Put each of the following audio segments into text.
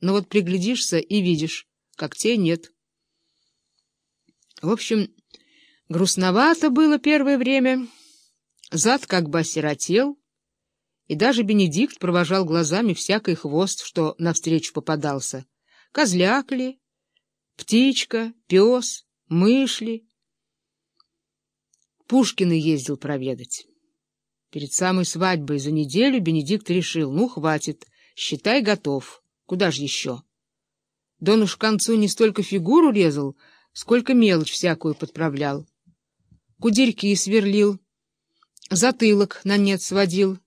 но вот приглядишься и видишь, когтей нет. В общем, грустновато было первое время, зад как бы осиротел, и даже Бенедикт провожал глазами всякий хвост, что навстречу попадался. Козляк ли, птичка, пес, мышь ли. Пушкина ездил проведать. Перед самой свадьбой за неделю Бенедикт решил, ну, хватит, считай, готов. Куда же еще? Дон уж к концу не столько фигуру резал, сколько мелочь всякую подправлял. Кудерьки сверлил, затылок на нет сводил,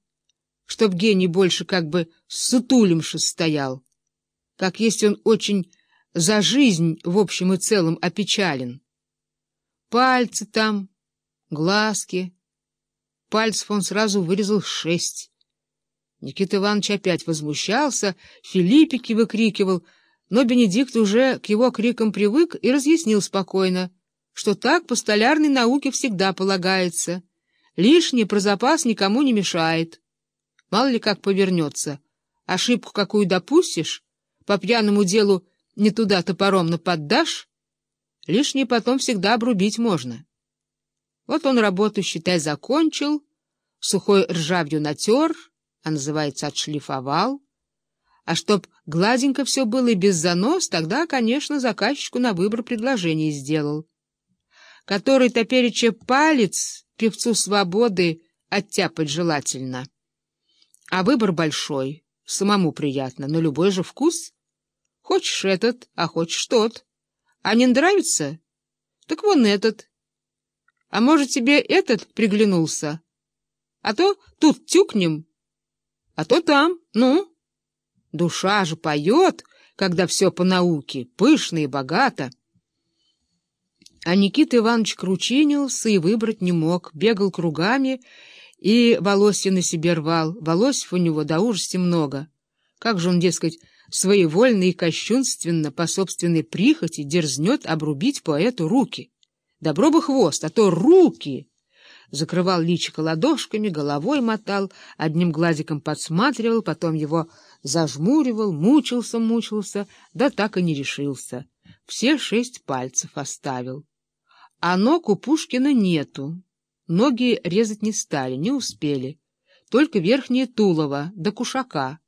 чтоб гений больше как бы сутулимши стоял. Как есть он очень за жизнь в общем и целом опечален. Пальцы там, глазки. Пальцев он сразу вырезал шесть. Никита Иванович опять возмущался, Филиппики выкрикивал, но Бенедикт уже к его крикам привык и разъяснил спокойно, что так по столярной науке всегда полагается. Лишнее про запас никому не мешает. Мало ли как повернется. Ошибку какую допустишь, по пьяному делу не туда топором наподдашь, лишнее потом всегда обрубить можно. Вот он работу, считай, закончил, сухой ржавью натер, а называется отшлифовал. А чтоб гладенько все было и без занос, тогда, конечно, заказчику на выбор предложений сделал. Который топереча палец певцу свободы оттяпать желательно. А выбор большой, самому приятно, на любой же вкус. Хочешь этот, а хочешь тот. А не нравится? Так вон этот. А может, тебе этот приглянулся? А то тут тюкнем, а то там, ну. Душа же поет, когда все по науке, пышно и богато. А Никита Иванович кручинился и выбрать не мог, бегал кругами и волосья на себе рвал. Волосьев у него до ужасти много. Как же он, дескать, своевольно и кощунственно по собственной прихоти дерзнет обрубить поэту руки. Добро бы хвост, а то руки! Закрывал личико ладошками, головой мотал, одним глазиком подсматривал, потом его зажмуривал, мучился-мучился, да так и не решился. Все шесть пальцев оставил. А ног у Пушкина нету. Ноги резать не стали, не успели. Только верхнее тулово, да кушака.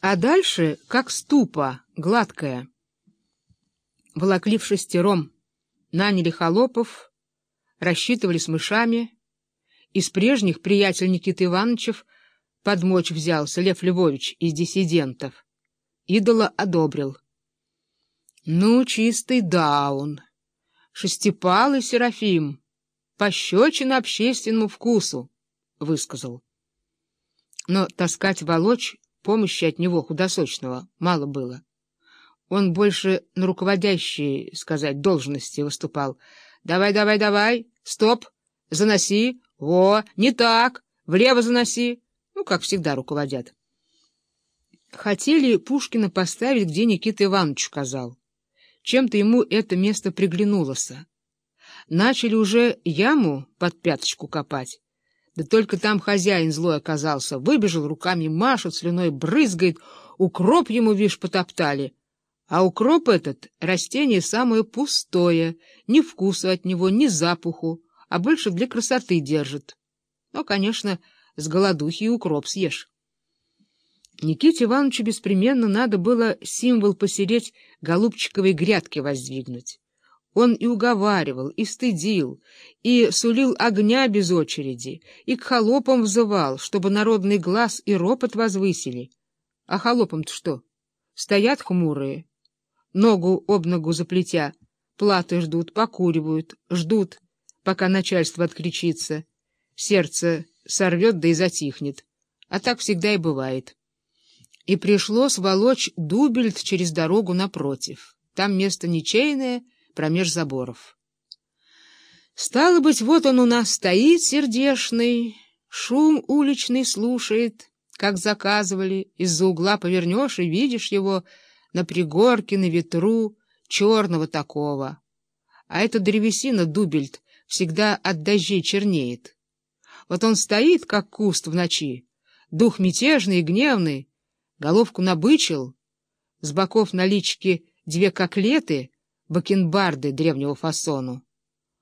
А дальше, как ступа, гладкая. Волокли в шестером, наняли холопов, рассчитывали с мышами. Из прежних приятель Никиты Ивановичев подмочь взялся Лев Львович из диссидентов. Идола одобрил. Ну, чистый даун. Шестипалый Серафим. Пощечина общественному вкусу, — высказал. Но таскать волочь помощи от него худосочного мало было. Он больше на руководящей, сказать, должности выступал. «Давай, давай, давай! Стоп! Заноси! О, не так! Влево заноси!» Ну, как всегда руководят. Хотели Пушкина поставить, где Никита Иванович сказал. Чем-то ему это место приглянулось. Начали уже яму под пяточку копать. Да только там хозяин злой оказался. Выбежал, руками машет, слюной брызгает. Укроп ему, вишь, потоптали. А укроп этот — растение самое пустое. Ни вкуса от него, ни запаху, а больше для красоты держит. Но, конечно, с голодухи и укроп съешь. Никите Ивановичу беспременно надо было символ посереть голубчиковой грядки воздвигнуть. Он и уговаривал, и стыдил, и сулил огня без очереди, и к холопам взывал, чтобы народный глаз и ропот возвысили. А холопам-то что? Стоят хмурые, ногу об ногу заплетя, платы ждут, покуривают, ждут, пока начальство откричится. Сердце сорвет да и затихнет. А так всегда и бывает. И пришлось волочь дубельт через дорогу напротив. Там место ничейное — промеж заборов. Стало быть, вот он у нас стоит сердешный, шум уличный слушает, как заказывали, из-за угла повернешь и видишь его на пригорке, на ветру, черного такого. А эта древесина, дубельт, всегда от дождей чернеет. Вот он стоит, как куст в ночи, дух мятежный и гневный, головку набычил, с боков налички две коклеты, бакенбарды древнего фасону.